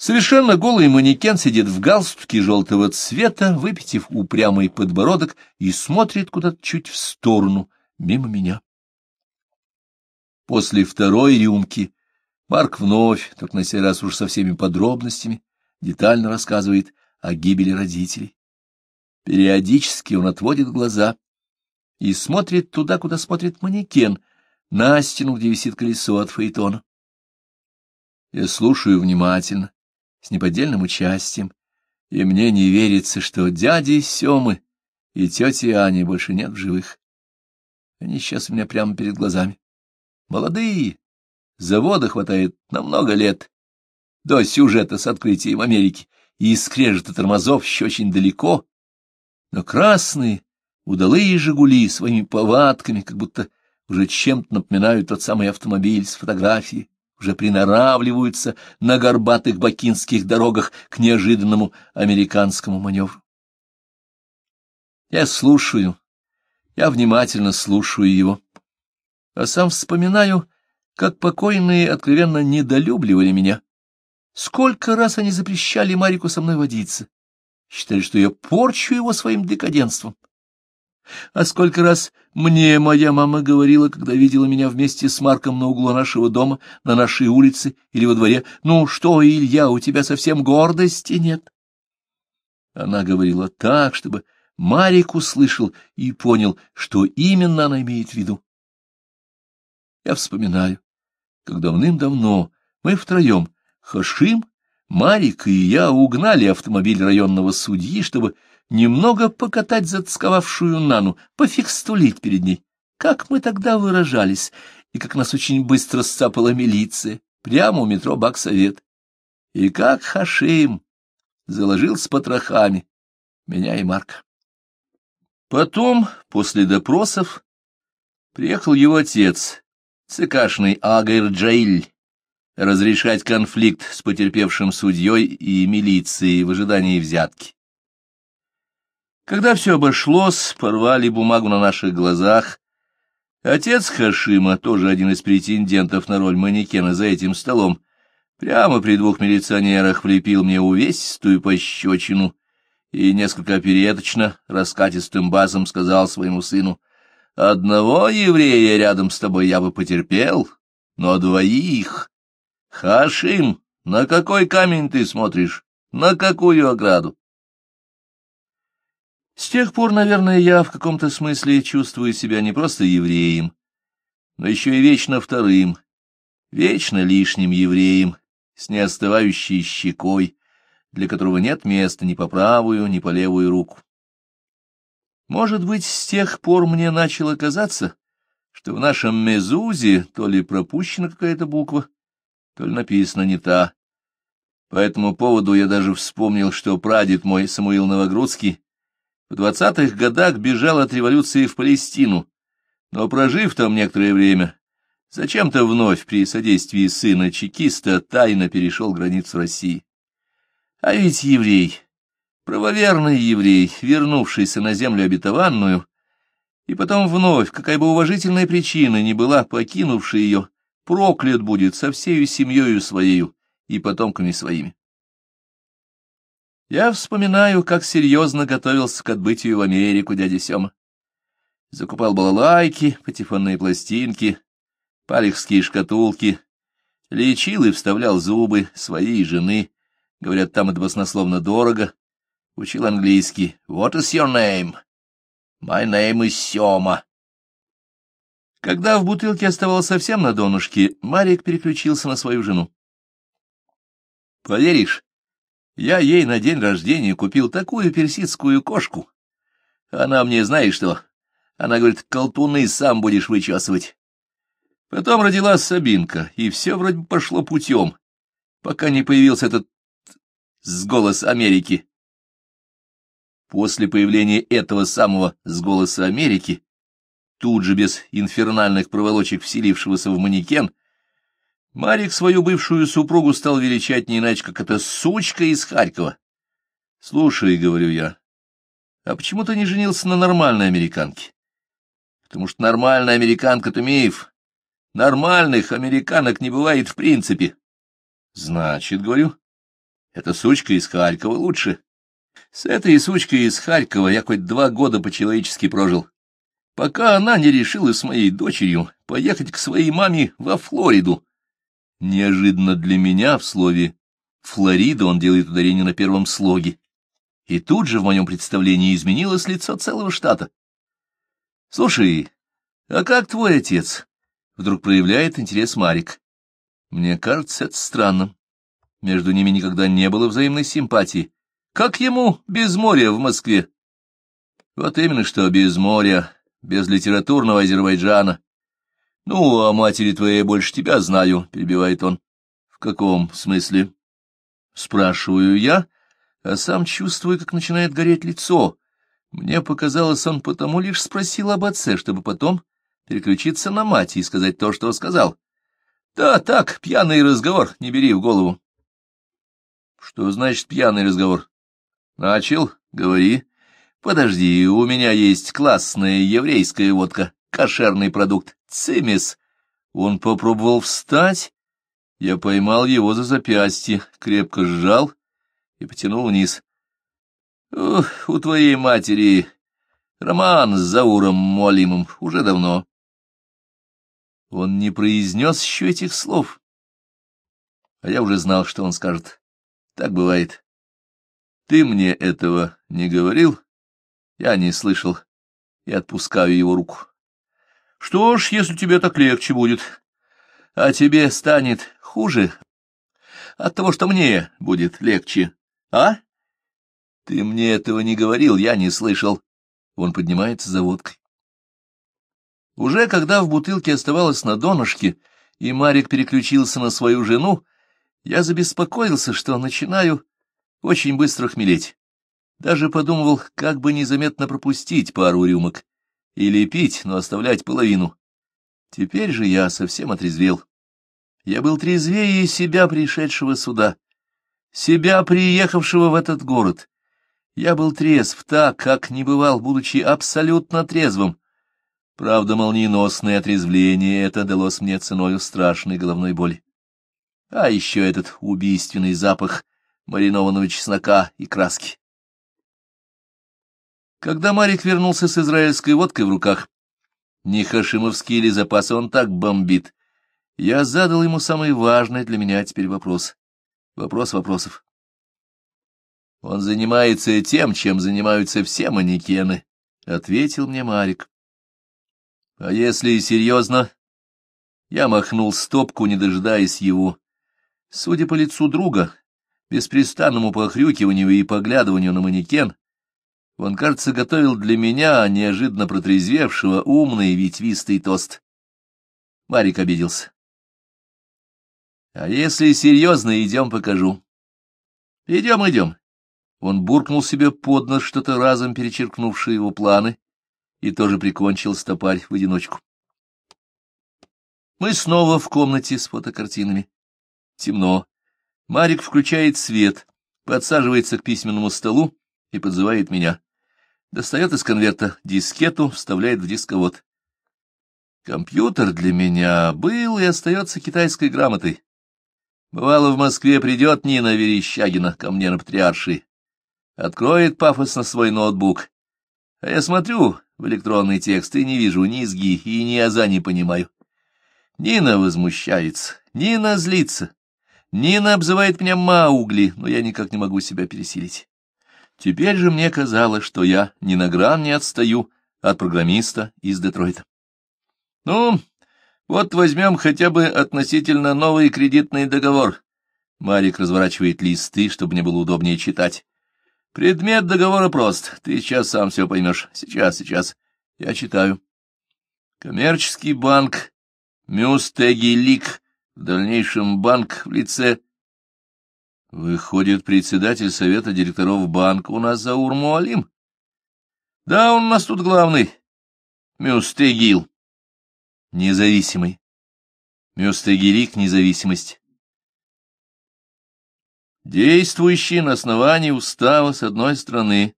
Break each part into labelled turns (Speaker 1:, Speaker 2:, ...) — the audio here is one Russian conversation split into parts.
Speaker 1: Совершенно голый манекен сидит в галстуке желтого цвета, выпитив упрямый подбородок и смотрит куда-то чуть в сторону, мимо меня. После второй рюмки Марк вновь, только на сей раз уж со всеми подробностями, детально рассказывает о гибели родителей. Периодически он отводит глаза и смотрит туда, куда смотрит манекен, на стену, где висит колесо от фаэтона. Я слушаю внимательно, с неподдельным участием, и мне не верится, что дяди Семы и тети Ани больше нет в живых. Они сейчас у меня прямо перед глазами. Молодые, завода хватает на много лет. До сюжета с открытием Америки, и скрежета тормозов еще очень далеко. Но красные, удалые «Жигули» своими повадками, как будто уже чем-то напоминают тот самый автомобиль с фотографией уже приноравливаются на горбатых бакинских дорогах к неожиданному американскому маневру. Я слушаю, я внимательно слушаю его, а сам вспоминаю, как покойные откровенно недолюбливали меня. Сколько раз они запрещали Марику со мной водиться, считали, что я порчу его своим декаденством. А сколько раз мне моя мама говорила, когда видела меня вместе с Марком на углу нашего дома, на нашей улице или во дворе, «Ну что, Илья, у тебя совсем гордости нет?» Она говорила так, чтобы Марик услышал и понял, что именно она имеет в виду. Я вспоминаю, как давным-давно мы втроем, Хашим, Марик и я, угнали автомобиль районного судьи, чтобы немного покатать затсковавшую Нану, пофикстулить перед ней. Как мы тогда выражались, и как нас очень быстро сцапала милиция, прямо у метро Баксовет. И как Хашим заложил с потрохами меня и Марка. Потом, после допросов, приехал его отец, цикашный Агайр Джаиль, разрешать конфликт с потерпевшим судьей и милицией в ожидании взятки. Когда все обошлось, порвали бумагу на наших глазах. Отец Хашима, тоже один из претендентов на роль манекена за этим столом, прямо при двух милиционерах влепил мне увесистую пощечину и несколько опереточно, раскатистым басом сказал своему сыну, «Одного еврея рядом с тобой я бы потерпел, но двоих... Хашим, на какой камень ты смотришь? На какую ограду?» С тех пор, наверное, я в каком-то смысле чувствую себя не просто евреем, но еще и вечно вторым, вечно лишним евреем, с неостывающей щекой, для которого нет места ни по правую, ни по левую руку. Может быть, с тех пор мне начало казаться, что в нашем мезузе то ли пропущена какая-то буква, то ли написана не та. По этому поводу я даже вспомнил, что прадед мой Самуил Новогрудский в двадцатых годах бежал от революции в Палестину, но, прожив там некоторое время, зачем-то вновь при содействии сына чекиста тайно перешел границу России. А ведь еврей, правоверный еврей, вернувшийся на землю обетованную, и потом вновь, какая бы уважительная причина ни была, покинувший ее, проклят будет со всею семьей своею и потомками своими. Я вспоминаю, как серьезно готовился к отбытию в Америку дядя Сема. Закупал балалайки, патефонные пластинки, палехские шкатулки, лечил и вставлял зубы своей жены, говорят, там это баснословно дорого, учил английский. What is your name? My name is Сема. Когда в бутылке оставалось совсем на донышке, Марик переключился на свою жену. Поверишь, я ей на день рождения купил такую персидскую кошку. Она мне, знаешь что, она говорит, колтуны сам будешь вычесывать. Потом родилась Сабинка, и все вроде бы пошло путем, пока не появился этот с голоса Америки. После появления этого самого с голоса Америки, тут же без инфернальных проволочек вселившегося в манекен, Марик свою бывшую супругу стал величать не иначе, как эта сучка из Харькова. — Слушай, — говорю я, — а почему ты не женился на нормальной американке? — Потому что нормальная американка-то миф. Нормальных американок не бывает в принципе. — Значит, — говорю, Эта сучка из Харькова лучше. С этой сучкой из Харькова я хоть два года по-человечески прожил, пока она не решила с моей дочерью поехать к своей маме во Флориду. Неожиданно для меня в слове «Флорида» он делает ударение на первом слоге. И тут же в моем представлении изменилось лицо целого штата. — Слушай, а как твой отец? — вдруг проявляет интерес Марик. Мне кажется, это странным. Между ними никогда не было взаимной симпатии. Как ему без моря в Москве? Вот именно что без моря, без литературного Азербайджана. Ну, о матери твоей больше тебя знаю, — перебивает он. В каком смысле? Спрашиваю я, а сам чувствую, как начинает гореть лицо. Мне показалось, он потому лишь спросил об отце, чтобы потом переключиться на мать и сказать то, что сказал. Да, так, пьяный разговор, не бери в голову. Что значит пьяный разговор? Начал, говори. Подожди, у меня есть классная еврейская водка, кошерный продукт, цимис. Он попробовал встать. Я поймал его за запястье, крепко сжал и потянул вниз. У твоей матери роман с Зауром Молимом уже давно. Он не произнес еще этих слов. А я уже знал, что он скажет. Так бывает. Ты мне этого не говорил? Я не слышал. И отпускаю его руку. Что ж, если тебе так легче будет, а тебе станет хуже от того, что мне будет легче, а? Ты мне этого не говорил, я не слышал. Он поднимается за водкой. Уже когда в бутылке оставалось на донышке, и Марик переключился на свою жену, я забеспокоился, что начинаю очень быстро хмелеть. Даже подумывал, как бы незаметно пропустить пару рюмок. Или пить, но оставлять половину. Теперь же я совсем отрезвел. Я был трезвее себя, пришедшего сюда, себя, приехавшего в этот город. Я был трезв так, как не бывал, будучи абсолютно трезвым, Правда, молниеносное отрезвление это далось мне ценою страшной головной боли. А еще этот убийственный запах маринованного чеснока и краски. Когда Марик вернулся с израильской водкой в руках, не хашимовские ли запасы он так бомбит, я задал ему самый важный для меня теперь вопрос. Вопрос вопросов. Он занимается тем, чем занимаются все манекены, — ответил мне Марик. А если серьезно? Я махнул стопку, не дожидаясь его. Судя по лицу друга, беспрестанному похрюкиванию и поглядыванию на манекен, он, готовил для меня, неожиданно протрезвевшего, умный ветвистый тост. Марик обиделся. — А если серьезно, идем покажу. — Идем, идем. Он буркнул себе под нос что-то разом перечеркнувшее его планы и тоже прикончил стопарь в одиночку. Мы снова в комнате с фотокартинами. Темно. Марик включает свет, подсаживается к письменному столу и подзывает меня. Достает из конверта дискету, вставляет в дисковод. Компьютер для меня был и остается китайской грамотой. Бывало, в Москве придет Нина Верещагина ко мне на патриарши, откроет пафосно свой ноутбук, а я смотрю, в электронный текст и не вижу ни изги и ни аза не понимаю. Нина возмущается, Нина злится, Нина обзывает меня Маугли, но я никак не могу себя пересилить. Теперь же мне казалось, что я ни на гран не отстаю от программиста из Детройта. Ну, вот возьмем хотя бы относительно новый кредитный договор. Марик разворачивает листы, чтобы мне было удобнее читать. Предмет договора прост. Ты сейчас сам все поймешь. Сейчас, сейчас. Я читаю. Коммерческий банк Мюстегилик, в дальнейшем банк в лице... Выходит, председатель совета директоров банка у нас Заур Муалим? Да, он у нас тут главный. Мюстегил. Независимый. Мюстегилик — независимость действующий на основании устава с одной стороны,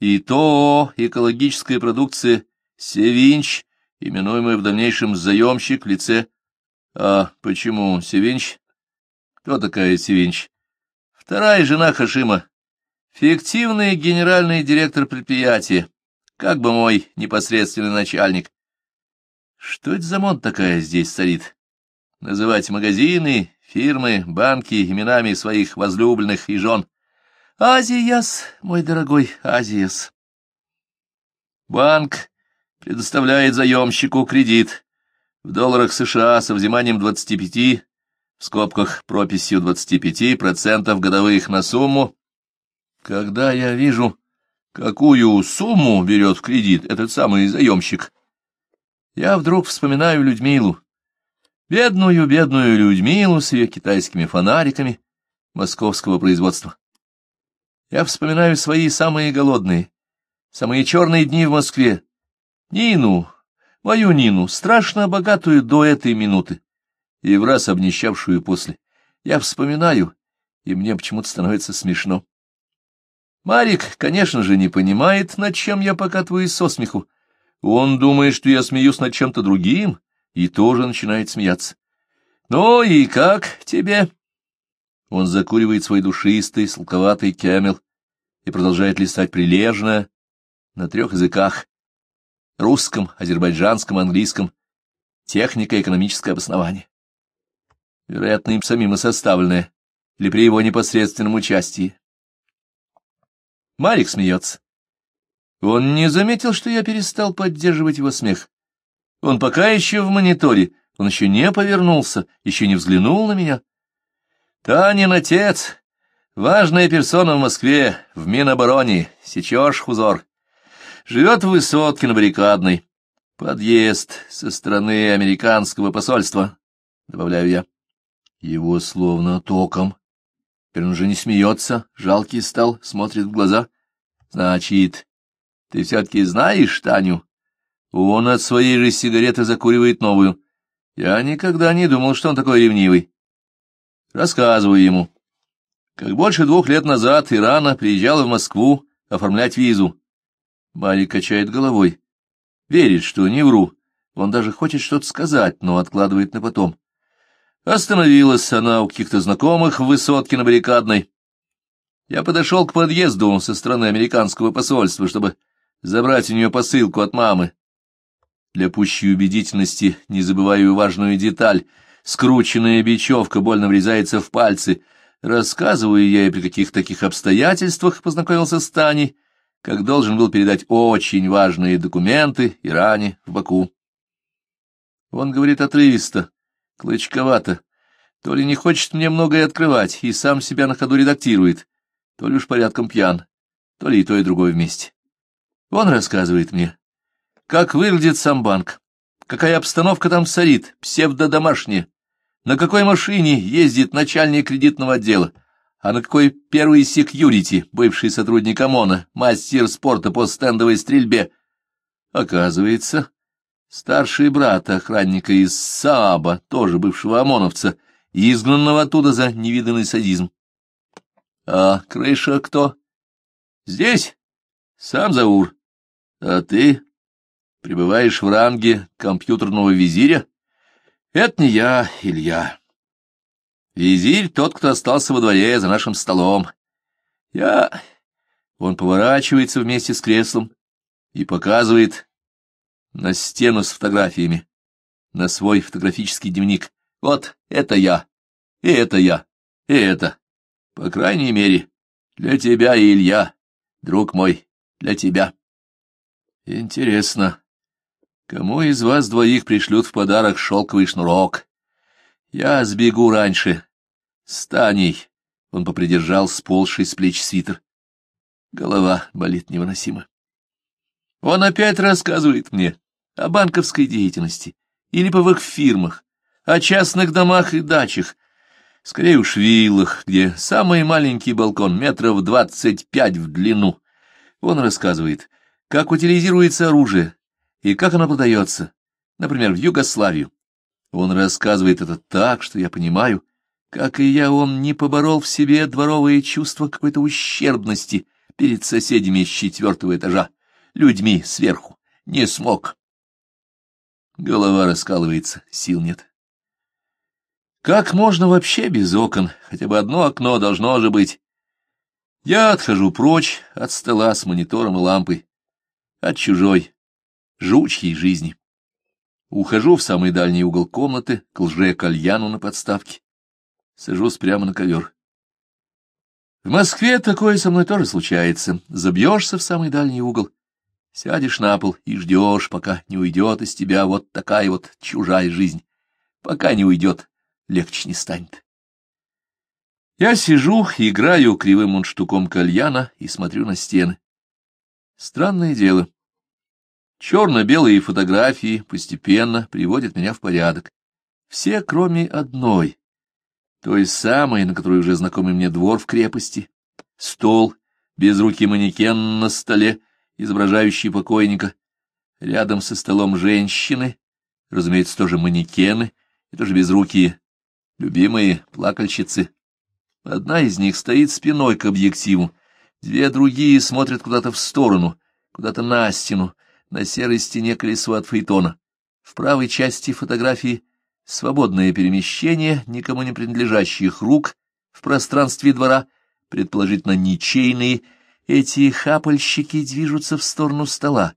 Speaker 1: и то экологическая продукция «Севинч», именуемая в дальнейшем «заемщик» в лице... А почему «Севинч»? Кто такая «Севинч»? Вторая жена Хашима. Фиктивный генеральный директор предприятия. Как бы мой непосредственный начальник. Что это за мод такая здесь царит? Называть магазины, фирмы, банки именами своих возлюбленных и жен. Азияс, мой дорогой Азияс. Банк предоставляет заемщику кредит в долларах США со взиманием 25, в скобках прописью 25% годовых на сумму. Когда я вижу, какую сумму берет в кредит этот самый заемщик, я вдруг вспоминаю Людмилу. Бедную, бедную Людмилу с ее китайскими фонариками московского производства. Я вспоминаю свои самые голодные, самые черные дни в Москве. Нину, мою Нину, страшно богатую до этой минуты и в раз обнищавшую после. Я вспоминаю, и мне почему-то становится смешно. Марик, конечно же, не понимает, над чем я покатываюсь со смеху. Он думает, что я смеюсь над чем-то другим, и тоже начинает смеяться. «Ну и как тебе?» Он закуривает свой душистый, сладковатый кемел и продолжает листать прилежно на трех языках — русском, азербайджанском, английском, техника экономическое обоснование. Вероятно, им самим и составленное, или при его непосредственном участии. Марик смеется. Он не заметил, что я перестал поддерживать его смех. Он пока еще в мониторе, он еще не повернулся, еще не взглянул на меня. Танин отец, важная персона в Москве, в Минобороне, сечешь хузор. Живет в высотке на баррикадной. Подъезд со стороны американского посольства, добавляю я. Его словно током. Теперь он уже не смеется, жалкий стал, смотрит в глаза. Значит, ты все-таки знаешь Таню? Он от своей же сигареты закуривает новую. Я никогда не думал, что он такой ревнивый. Рассказываю ему. Как больше двух лет назад Ирана приезжала в Москву оформлять визу. Марик качает головой. Верит, что не вру. Он даже хочет что-то сказать, но откладывает на потом. Остановилась она у каких-то знакомых в высотке на баррикадной. Я подошел к подъезду со стороны американского посольства, чтобы забрать у нее посылку от мамы. Для пущей убедительности не забываю важную деталь. Скрученная бечевка больно врезается в пальцы. Рассказываю я, при каких таких обстоятельствах познакомился с Таней, как должен был передать очень важные документы Иране в Баку. Он говорит отрывисто, клычковато, то ли не хочет мне многое открывать и сам себя на ходу редактирует, то ли уж порядком пьян, то ли и то, и другое вместе. Он рассказывает мне, как выглядит сам банк? Какая обстановка там царит, псевдодомашняя? На какой машине ездит начальник кредитного отдела? А на какой первый секьюрити, бывший сотрудник ОМОНа, мастер спорта по стендовой стрельбе? Оказывается, старший брат охранника из Сааба, тоже бывшего ОМОНовца, изгнанного оттуда за невиданный садизм. А крыша кто? Здесь? Сам Заур. А ты Пребываешь в ранге компьютерного визиря? Это не я, Илья. Визирь тот, кто остался во дворе за нашим столом. Я... Он поворачивается вместе с креслом и показывает на стену с фотографиями, на свой фотографический дневник. Вот это я, и это я, и это. По крайней мере, для тебя, Илья, друг мой, для тебя. Интересно, Кому из вас двоих пришлют в подарок шелковый шнурок? Я сбегу раньше. С. Он попридержал сползший с плеч свитер. Голова болит невыносимо. Он опять рассказывает мне о банковской деятельности и липовых фирмах, о частных домах и дачах, скорее уж виллах, где самый маленький балкон метров двадцать пять в длину. Он рассказывает, как утилизируется оружие, и как оно продается, например, в Югославию. Он рассказывает это так, что я понимаю, как и я, он не поборол в себе дворовые чувства какой-то ущербности перед соседями с четвертого этажа, людьми сверху, не смог. Голова раскалывается, сил нет. Как можно вообще без окон? Хотя бы одно окно должно же быть. Я отхожу прочь от стола с монитором и лампой, от чужой, жучьей жизни. Ухожу в самый дальний угол комнаты, к лже-кальяну на подставке. Сажусь прямо на ковер. В Москве такое со мной тоже случается. Забьешься в самый дальний угол, сядешь на пол и ждешь, пока не уйдет из тебя вот такая вот чужая жизнь. Пока не уйдет, легче не станет. Я сижу, играю кривым мундштуком кальяна и смотрю на стены. Странное дело. Черно-белые фотографии постепенно приводят меня в порядок. Все, кроме одной, той самой, на которой уже знакомый мне двор в крепости, стол, без руки манекен на столе, изображающий покойника, рядом со столом женщины, разумеется, тоже манекены, и тоже безрукие любимые плакальщицы. Одна из них стоит спиной к объективу, две другие смотрят куда-то в сторону, куда-то на стену, на серой стене колесо от фаэтона. В правой части фотографии свободное перемещение никому не принадлежащих рук в пространстве двора, предположительно ничейные, эти хапальщики движутся в сторону стола,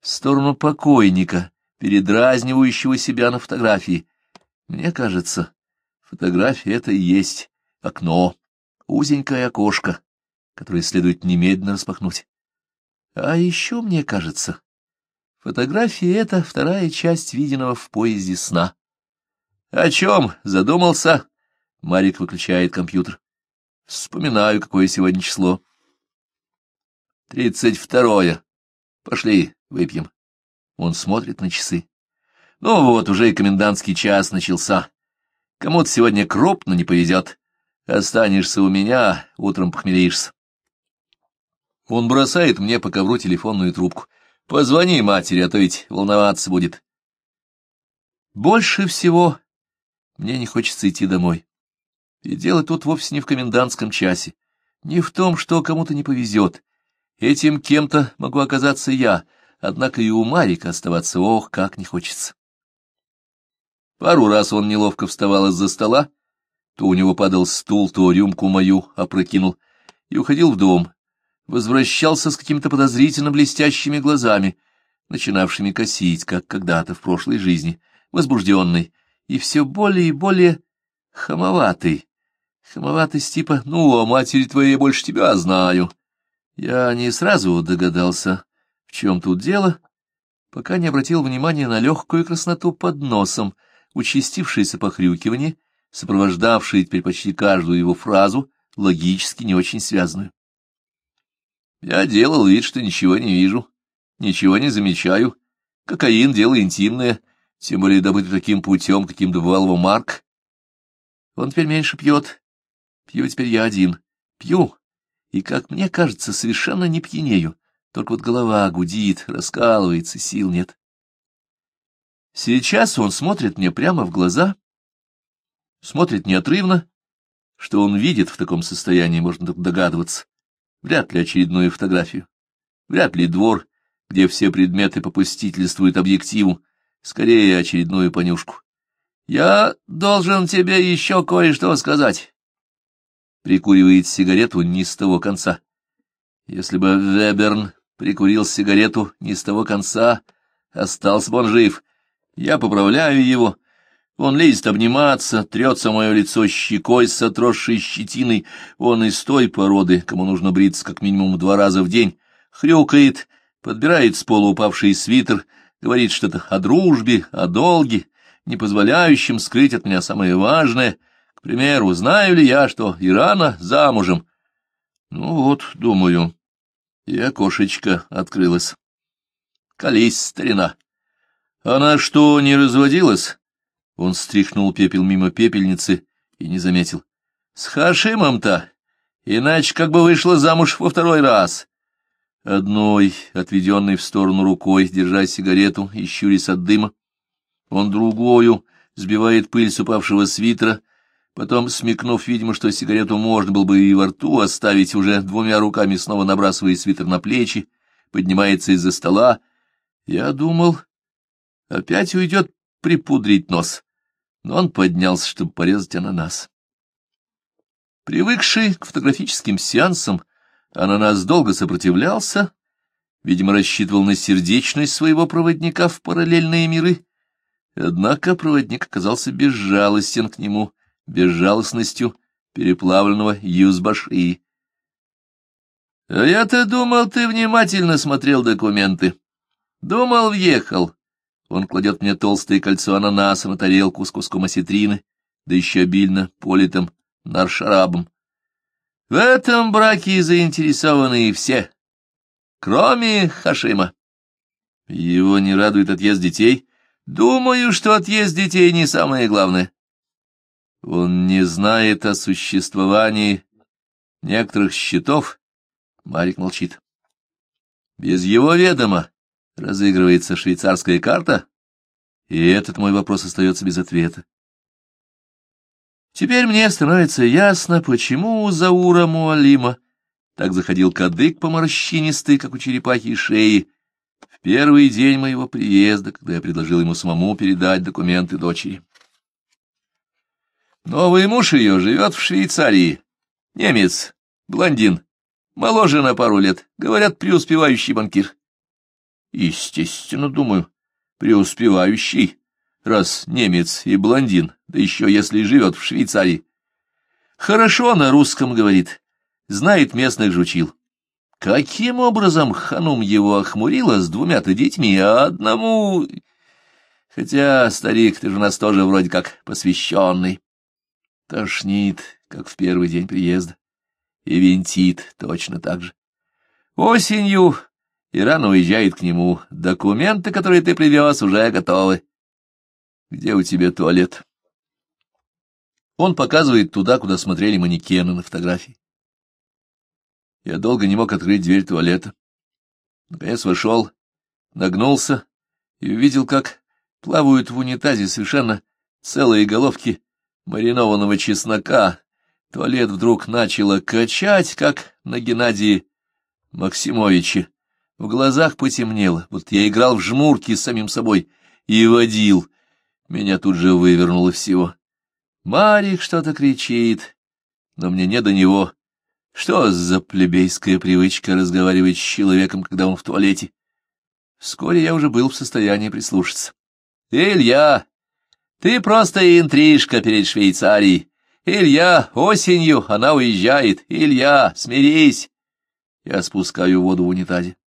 Speaker 1: в сторону покойника, передразнивающего себя на фотографии. Мне кажется, Фотография — это и есть окно, узенькое окошко, которое следует немедленно распахнуть. А еще, мне кажется, фотография — это вторая часть виденного в поезде сна. — О чем задумался? — Марик выключает компьютер. — Вспоминаю, какое сегодня число. — Тридцать второе. Пошли, выпьем. Он смотрит на часы. Ну вот, уже и комендантский час начался. Кому-то сегодня крупно не повезет. Останешься у меня, утром похмелишься. Он бросает мне по ковру телефонную трубку. Позвони матери, а то ведь волноваться будет. Больше всего мне не хочется идти домой. И дело тут вовсе не в комендантском часе, не в том, что кому-то не повезет. Этим кем-то могу оказаться я, однако и у Марика оставаться ох, как не хочется. Пару раз он неловко вставал из-за стола, то у него падал стул, то рюмку мою опрокинул, и уходил в дом. Возвращался с какими-то подозрительно блестящими глазами, начинавшими косить, как когда-то в прошлой жизни, возбужденный, и все более и более хамоватый. Хамоватость типа «Ну, о матери твоей больше тебя знаю». Я не сразу догадался, в чем тут дело, пока не обратил внимания на легкую красноту под носом, участившееся похрюкивание, сопровождавшее теперь почти каждую его фразу, логически не очень связанную. Я делал вид, что ничего не вижу, ничего не замечаю. Кокаин — дело интимное, тем более добытый таким путем, каким добывал его Марк. Он теперь меньше пьет. Пью теперь я один. Пью. И, как мне кажется, совершенно не пьянею. Только вот голова гудит, раскалывается, сил нет. Сейчас он смотрит мне прямо в глаза, смотрит неотрывно. Что он видит в таком состоянии, можно только догадываться. Вряд ли очередную фотографию. Вряд ли двор, где все предметы попустительствуют объективу. Скорее, очередную понюшку. «Я должен тебе еще кое-что сказать». Прикуривает сигарету не с того конца. Если бы Веберн прикурил сигарету не с того конца, остался бы он жив — я поправляю его. Он лезет обниматься, трется мое лицо щекой с отросшей щетиной. Он из той породы, кому нужно бриться как минимум два раза в день. Хрюкает, подбирает с пола упавший свитер, говорит что-то о дружбе, о долге, не позволяющем скрыть от меня самое важное. Примеру, знаю ли я, что Ирана замужем? Ну вот, думаю, и окошечко открылось. Колись, старина. Она что, не разводилась? Он стряхнул пепел мимо пепельницы и не заметил. С Хашимом-то, иначе как бы вышла замуж во второй раз. Одной, отведенной в сторону рукой, держа сигарету и щурясь от дыма, он другую сбивает пыль с упавшего свитера, потом, смекнув, видимо, что сигарету можно было бы и во рту оставить, уже двумя руками снова набрасывает свитер на плечи, поднимается из-за стола. Я думал, Опять уйдет припудрить нос. но он поднялся, чтобы порезать ананас. Привыкший к фотографическим сеансам, ананас долго сопротивлялся, видимо, рассчитывал на сердечность своего проводника в параллельные миры, однако проводник оказался безжалостен к нему, безжалостностью переплавленного юзбаши. — я-то думал, ты внимательно смотрел документы. Думал, въехал. Он кладет мне толстое кольцо ананаса на тарелку с куском осетрины, да еще обильно политым наршарабом. В этом браке заинтересованы все, кроме Хашима. Его не радует отъезд детей. Думаю, что отъезд детей не самое главное. Он не знает о существовании некоторых счетов. Марик молчит. Без его ведома разыгрывается швейцарская карта, и этот мой вопрос остается без ответа. Теперь мне становится ясно, почему у Заура Муалима так заходил кадык по морщинистой, как у черепахи, шеи, в первый день моего приезда, когда я предложил ему самому передать документы дочери. Новый муж ее живет в Швейцарии. Немец, блондин, моложе на пару лет, говорят, преуспевающий банкир. Естественно, думаю, преуспевающий раз немец и блондин, да еще если живет в Швейцарии. Хорошо на русском говорит, знает местных жучил. Каким образом ханум его охмурила с двумя-то детьми, а одному... Хотя, старик, ты же у нас тоже вроде как посвященный. Тошнит, как в первый день приезда, и винтит точно так же. Осенью Иран уезжает к нему. Документы, которые ты привез, уже готовы. Где у тебя туалет? Он показывает туда, куда смотрели манекены на фотографии. Я долго не мог открыть дверь туалета. Наконец вошел, нагнулся и увидел, как плавают в унитазе совершенно целые головки маринованного чеснока. Туалет вдруг начало качать, как на Геннадии Максимовиче. В глазах потемнело, вот я играл в жмурки с самим собой и водил. Меня тут же вывернуло всего. Марик что-то кричит, но мне не до него. Что за плебейская привычка разговаривать с человеком, когда он в туалете? Вскоре я уже был в состоянии прислушаться. — Илья, ты просто интрижка перед Швейцарией. Илья, осенью она уезжает. Илья, смирись. Я спускаю воду в унитазе.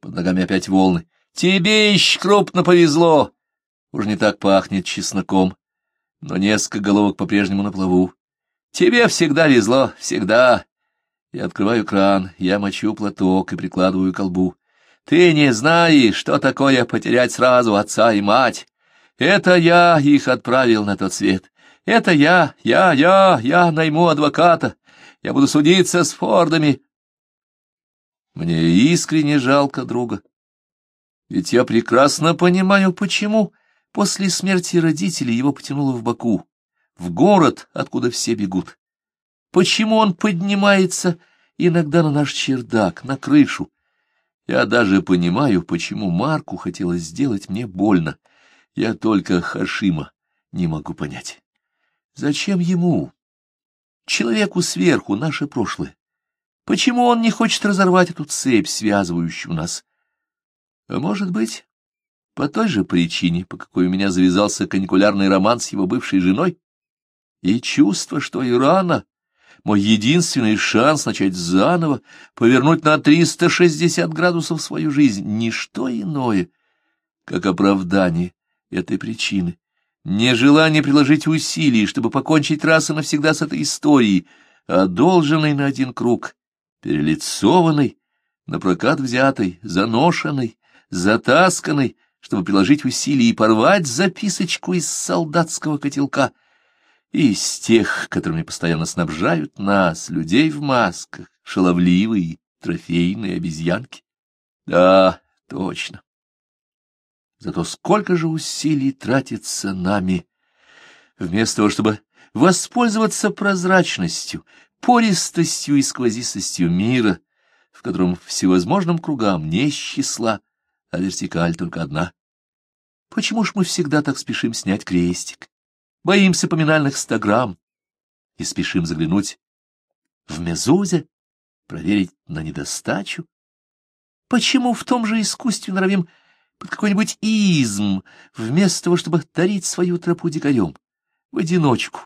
Speaker 1: Под ногами опять волны. Тебе еще крупно повезло. Уж не так пахнет чесноком, но несколько головок по-прежнему на плаву. Тебе всегда везло, всегда. Я открываю кран, я мочу платок и прикладываю колбу. Ты не знаешь, что такое потерять сразу отца и мать. Это я их отправил на тот свет. Это я, я, я, я найму адвоката. Я буду судиться с Фордами. Мне искренне жалко друга. Ведь я прекрасно понимаю, почему После смерти родителей его потянуло в Баку, в город, откуда все бегут. Почему он поднимается иногда на наш чердак, на крышу? Я даже понимаю, почему Марку хотелось сделать мне больно. Я только Хашима не могу понять. Зачем ему, человеку сверху, наше прошлое? Почему он не хочет разорвать эту цепь, связывающую нас? А может быть, по той же причине, по какой у меня завязался каникулярный роман с его бывшей женой, и чувство, что Ирана — мой единственный шанс начать заново, повернуть на 360 градусов свою жизнь, — ничто иное, как оправдание этой причины, нежелание приложить усилий, чтобы покончить раз и навсегда с этой историей, одолженной на один круг, перелицованной, на прокат взятой, заношенной, затасканной, чтобы приложить усилия и порвать записочку из солдатского котелка, из тех, которыми постоянно снабжают нас, людей в масках, шаловливые, трофейные обезьянки. Да, точно. Зато сколько же усилий тратится нами, вместо того, чтобы воспользоваться прозрачностью, пористостью и сквозистостью мира, в котором всевозможным кругам не числа, а вертикаль только одна. Почему ж мы всегда так спешим снять крестик? боимся поминальных ста грамм и спешим заглянуть в Мезузе, проверить на недостачу. Почему в том же искусстве норовим под какой-нибудь изм, вместо того, чтобы дарить свою тропу дикарем, в одиночку?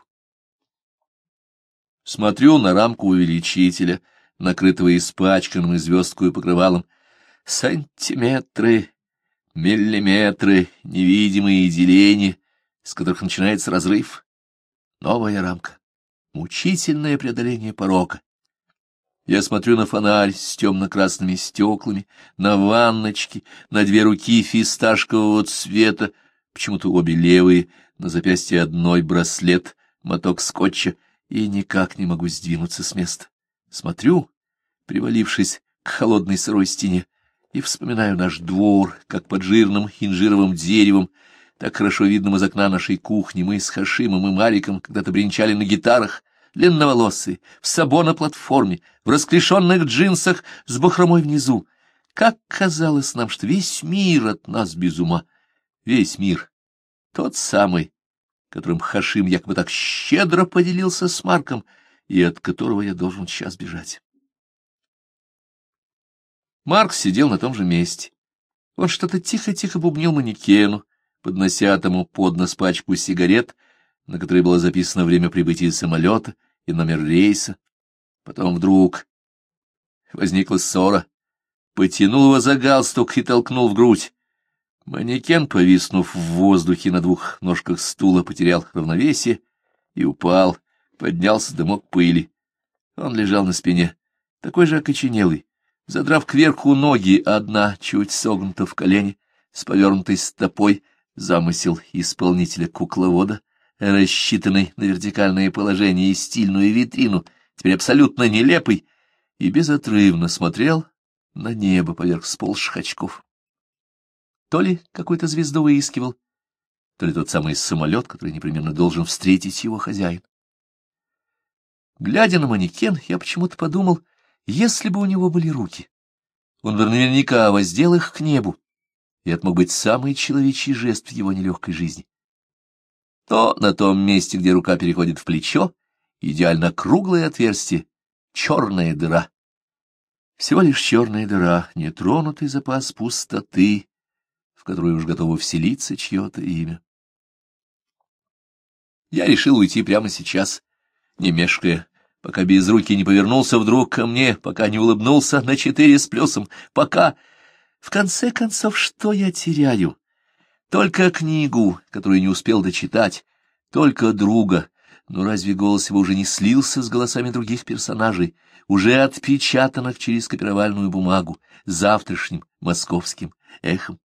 Speaker 1: Смотрю на рамку увеличителя, накрытого испачканным и звездкою покрывалом. Сантиметры, миллиметры, невидимые деления, с которых начинается разрыв. Новая рамка. Мучительное преодоление порока. Я смотрю на фонарь с темно-красными стеклами, на ванночки, на две руки фисташкового цвета, почему-то обе левые, на запястье одной браслет, моток скотча, и никак не могу сдвинуться с места. Смотрю, привалившись к холодной сырой стене, и вспоминаю наш двор, как под жирным инжировым деревом, так хорошо видным из окна нашей кухни, мы с Хашимом и Мариком когда-то бренчали на гитарах, длинноволосые, в сабо на платформе, в расклешенных джинсах с бахромой внизу. Как казалось нам, что весь мир от нас без ума, весь мир, тот самый, которым Хашим якобы так щедро поделился с Марком, и от которого я должен сейчас бежать. Марк сидел на том же месте. Он что-то тихо-тихо бубнил манекену, поднося тому под нос пачку сигарет, на которой было записано время прибытия самолета и номер рейса. Потом вдруг возникла ссора. Потянул его за галстук и толкнул в грудь. Манекен, повиснув в воздухе на двух ножках стула, потерял равновесие и упал, поднялся дымок пыли. Он лежал на спине, такой же окоченелый, задрав кверху ноги, одна чуть согнута в колени, с повернутой стопой, замысел исполнителя кукловода, рассчитанный на вертикальное положение и стильную витрину, теперь абсолютно нелепый, и безотрывно смотрел на небо поверх сползших очков. То ли какую-то звезду выискивал, то ли тот самый самолет, который непременно должен встретить его хозяин. Глядя на манекен, я почему-то подумал, если бы у него были руки, он бы наверняка воздел их к небу, и это мог быть самый человечий жест в его нелегкой жизни. То на том месте, где рука переходит в плечо, идеально круглое отверстие, черная дыра. Всего лишь черная дыра, нетронутый запас пустоты, которую уж готово вселиться чье-то имя. Я решил уйти прямо сейчас, не мешкая, пока без руки не повернулся вдруг ко мне, пока не улыбнулся на четыре с плюсом, пока... В конце концов, что я теряю? Только книгу, которую не успел дочитать, только друга. Но разве голос его уже не слился с голосами других персонажей, уже отпечатанных через копировальную бумагу, завтрашним московским эхом?